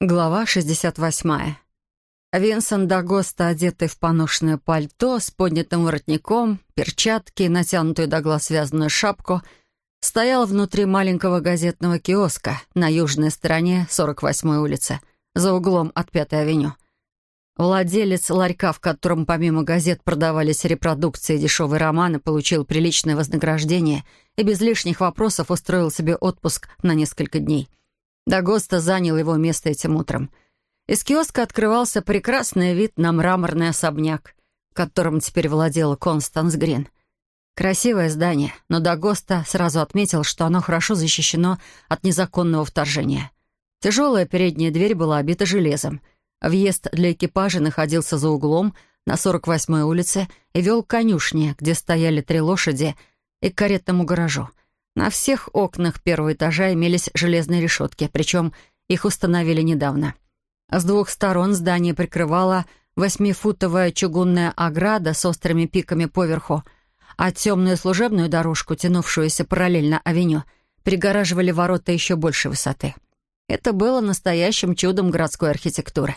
Глава 68. Винсент Дагоста, одетый в поношенное пальто с поднятым воротником, перчатки и натянутую до глаз связанную шапку, стоял внутри маленького газетного киоска на южной стороне 48-й улицы, за углом от Пятой авеню. Владелец ларька, в котором помимо газет продавались репродукции дешевые романы, получил приличное вознаграждение и без лишних вопросов устроил себе отпуск на несколько дней — Дагоста занял его место этим утром. Из киоска открывался прекрасный вид на мраморный особняк, которым теперь владела Констанс Грин. Красивое здание, но Дагоста сразу отметил, что оно хорошо защищено от незаконного вторжения. Тяжелая передняя дверь была обита железом. Въезд для экипажа находился за углом на 48-й улице и вел к конюшне, где стояли три лошади, и к каретному гаражу. На всех окнах первого этажа имелись железные решетки, причем их установили недавно. С двух сторон здание прикрывала восьмифутовая чугунная ограда с острыми пиками поверху, а темную служебную дорожку, тянувшуюся параллельно авеню, перегораживали ворота еще большей высоты. Это было настоящим чудом городской архитектуры.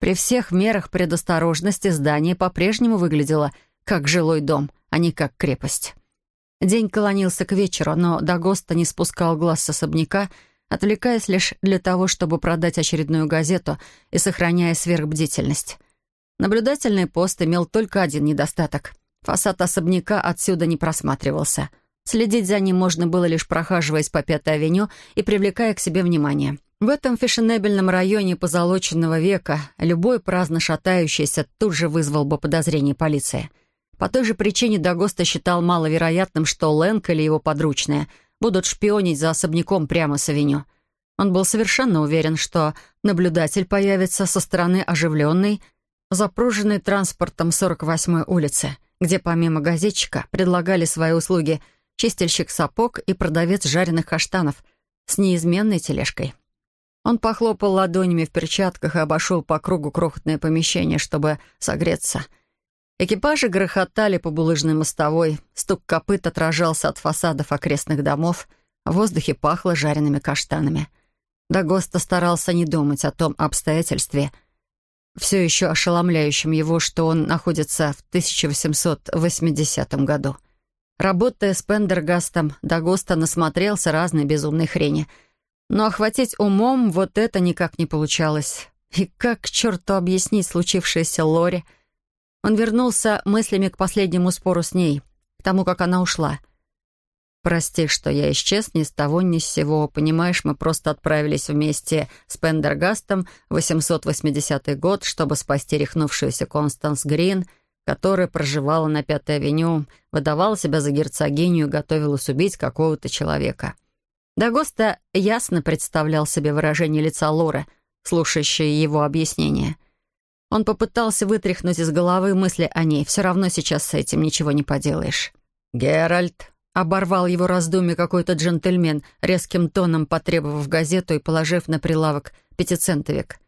При всех мерах предосторожности здание по-прежнему выглядело как жилой дом, а не как крепость. День клонился к вечеру, но Дагоста не спускал глаз с особняка, отвлекаясь лишь для того, чтобы продать очередную газету и сохраняя сверхбдительность. Наблюдательный пост имел только один недостаток. Фасад особняка отсюда не просматривался. Следить за ним можно было лишь прохаживаясь по Пятой авеню и привлекая к себе внимание. В этом фешенебельном районе позолоченного века любой праздно шатающийся тут же вызвал бы подозрение полиции — по той же причине Дагоста считал маловероятным, что Лэнг или его подручные будут шпионить за особняком прямо с авеню. Он был совершенно уверен, что наблюдатель появится со стороны оживленной, запруженной транспортом 48-й улицы, где помимо газетчика предлагали свои услуги чистильщик сапог и продавец жареных каштанов с неизменной тележкой. Он похлопал ладонями в перчатках и обошел по кругу крохотное помещение, чтобы согреться — Экипажи грохотали по булыжной мостовой, стук копыт отражался от фасадов окрестных домов, в воздухе пахло жареными каштанами. Дагоста старался не думать о том обстоятельстве, все еще ошеломляющем его, что он находится в 1880 году. Работая с Пендергастом, Дагоста насмотрелся разной безумной хрени, но охватить умом вот это никак не получалось. И как к черту объяснить случившееся Лоре — он вернулся мыслями к последнему спору с ней, к тому, как она ушла. «Прости, что я исчез ни с того ни с сего. Понимаешь, мы просто отправились вместе с Пендергастом в 880 год, чтобы спасти рехнувшуюся Констанс Грин, которая проживала на Пятой авеню, выдавала себя за герцогиню и готовилась убить какого-то человека». Дагоста ясно представлял себе выражение лица Лоры, слушающей его объяснение — он попытался вытряхнуть из головы мысли о ней. Все равно сейчас с этим ничего не поделаешь. «Геральт!» — оборвал его раздумье какой-то джентльмен, резким тоном потребовав газету и положив на прилавок пятицентовик.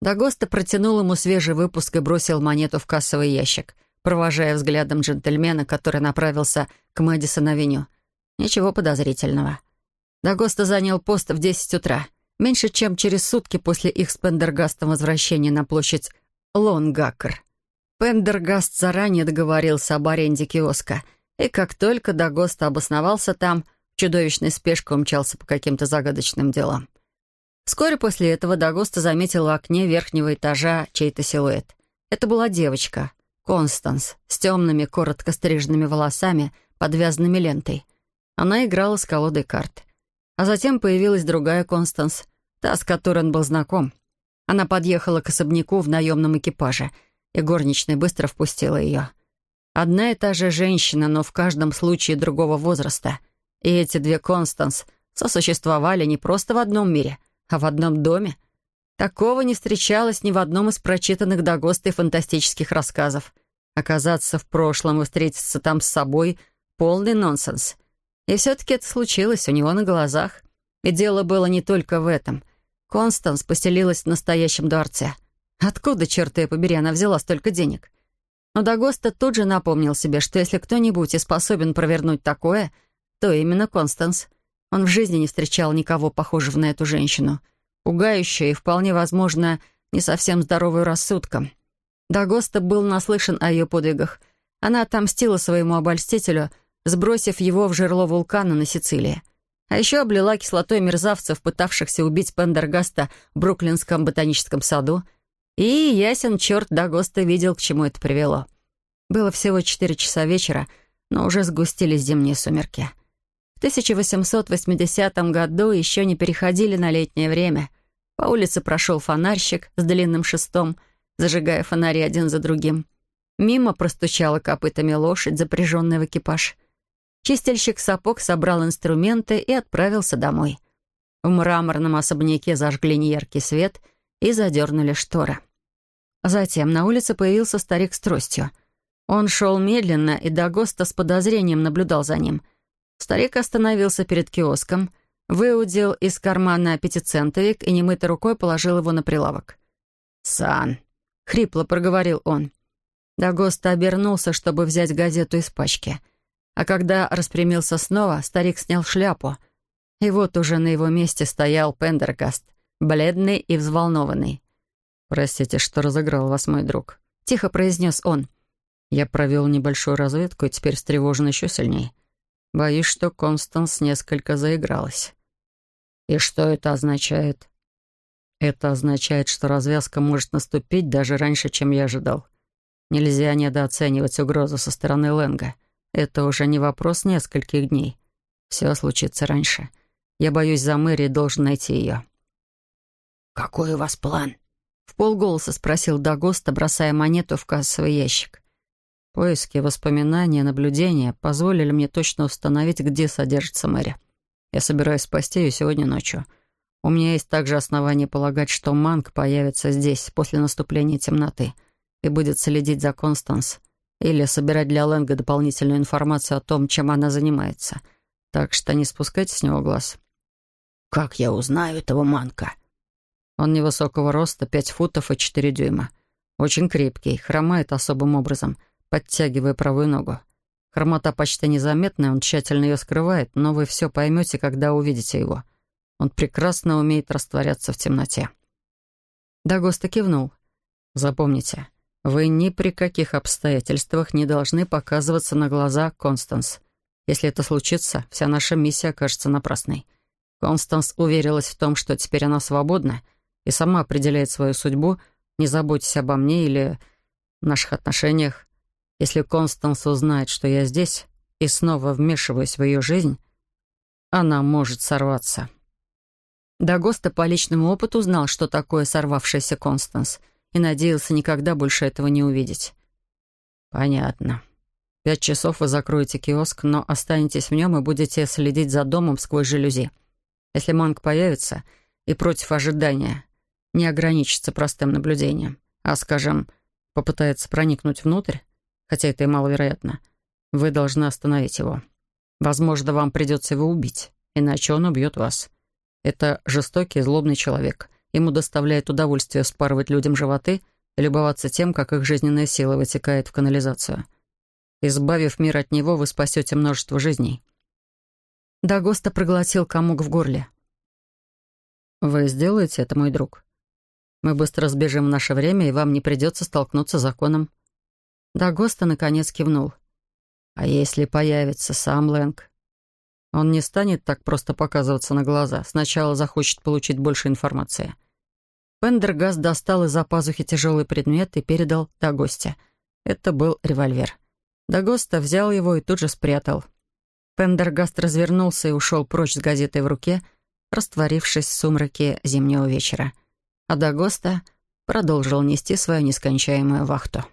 Дагоста протянул ему свежий выпуск и бросил монету в кассовый ящик, провожая взглядом джентльмена, который направился к Мэдисон-авеню. Ничего подозрительного. Дагоста занял пост в 10 утра. Меньше чем через сутки после их с Пендергастом возвращения на площадь Лонгакр. Пендергаст заранее договорился об аренде киоска, и как только Дагоста обосновался там, чудовищной спешке умчался по каким-то загадочным делам. Вскоре после этого Дагоста заметил в окне верхнего этажа чей-то силуэт. Это была девочка, Констанс, с темными, коротко стриженными волосами, подвязанными лентой. Она играла с колодой карт. А затем появилась другая Констанс, та, с которой он был знаком — она подъехала к особняку в наемном экипаже, и горничная быстро впустила ее. Одна и та же женщина, но в каждом случае другого возраста. И эти две Констанс сосуществовали не просто в одном мире, а в одном доме. Такого не встречалось ни в одном из прочитанных до Госта фантастических рассказов. Оказаться в прошлом и встретиться там с собой — полный нонсенс. И все-таки это случилось у него на глазах. И дело было не только в этом. Констанс поселилась в настоящем дворце. Откуда, черт ее побери, она взяла столько денег? Но Дагоста тут же напомнил себе, что если кто-нибудь и способен провернуть такое, то именно Констанс. Он в жизни не встречал никого похожего на эту женщину. пугающую и, вполне возможно, не совсем здоровую рассудком. Дагоста был наслышан о ее подвигах. Она отомстила своему обольстителю, сбросив его в жерло вулкана на Сицилии. А еще облила кислотой мерзавцев, пытавшихся убить Пендергаста в Бруклинском ботаническом саду. И ясен черт Дагоста видел, к чему это привело. Было всего четыре часа вечера, но уже сгустились зимние сумерки. В 1880 году еще не переходили на летнее время. По улице прошел фонарщик с длинным шестом, зажигая фонари один за другим. Мимо простучала копытами лошадь, запряженная в экипаж. Чистильщик сапог собрал инструменты и отправился домой. В мраморном особняке зажгли неяркий свет и задернули шторы. Затем на улице появился старик с тростью. Он шел медленно, и Дагоста с подозрением наблюдал за ним. Старик остановился перед киоском, выудил из кармана пятицентовик и немытой рукой положил его на прилавок. «Сан!» — хрипло проговорил он. Дагоста обернулся, чтобы взять газету из пачки. А когда распрямился снова, старик снял шляпу. И вот уже на его месте стоял Пендергаст, бледный и взволнованный. «Простите, что разыграл вас мой друг», — тихо произнес он. «Я провел небольшую разведку и теперь встревожен еще сильнее. Боюсь, что Констанс несколько заигралась». «И что это означает?» «Это означает, что развязка может наступить даже раньше, чем я ожидал. Нельзя недооценивать угрозу со стороны Лэнга. Это уже не вопрос нескольких дней. Все случится раньше. Я боюсь за Мэри и должен найти ее. «Какой у вас план?» В полголоса спросил Дагоста, бросая монету в кассовый ящик. Поиски, воспоминания, наблюдения позволили мне точно установить, где содержится Мэри. Я собираюсь спасти ее сегодня ночью. У меня есть также основания полагать, что Манг появится здесь после наступления темноты — и будет следить за Констанс или собирать для Лэнга дополнительную информацию о том, чем она занимается. Так что не спускайте с него глаз. «Как я узнаю этого манка?» Он невысокого роста, пять футов и четыре дюйма. Очень крепкий, хромает особым образом, подтягивая правую ногу. Хромота почти незаметная, он тщательно ее скрывает, но вы все поймете, когда увидите его. Он прекрасно умеет растворяться в темноте. Дагоста кивнул. «Запомните, вы ни при каких обстоятельствах не должны показываться на глаза Констанс. Если это случится, вся наша миссия окажется напрасной. Констанс уверилась в том, что теперь она свободна и сама определяет свою судьбу. Не заботьтесь обо мне или наших отношениях. Если Констанс узнает, что я здесь, и снова вмешиваюсь в ее жизнь, она может сорваться. Дагоста по личному опыту знал, что такое сорвавшаяся Констанс — и надеялся никогда больше этого не увидеть. «Понятно. Пять часов вы закроете киоск, но останетесь в нем и будете следить за домом сквозь жалюзи. Если Манг появится и против ожидания не ограничится простым наблюдением, а, скажем, попытается проникнуть внутрь, хотя это и маловероятно, вы должны остановить его. Возможно, вам придется его убить, иначе он убьет вас. Это жестокий, злобный человек — Ему доставляет удовольствие спарывать людям животы и любоваться тем, как их жизненная сила вытекает в канализацию. Избавив мир от него, вы спасете множество жизней. Дагоста проглотил комок в горле. «Вы сделаете это, мой друг? Мы быстро сбежим в наше время, и вам не придется столкнуться с законом». Дагоста наконец кивнул. «А если появится сам Лэнг?» Он не станет так просто показываться на глаза. Сначала захочет получить больше информации. Пендергаст достал из-за пазухи тяжелый предмет и передал Дагосте. Это был револьвер. Дагоста взял его и тут же спрятал. Пендергаст развернулся и ушел прочь с газетой в руке, растворившись в сумраке зимнего вечера. А Дагоста продолжил нести свою нескончаемую вахту.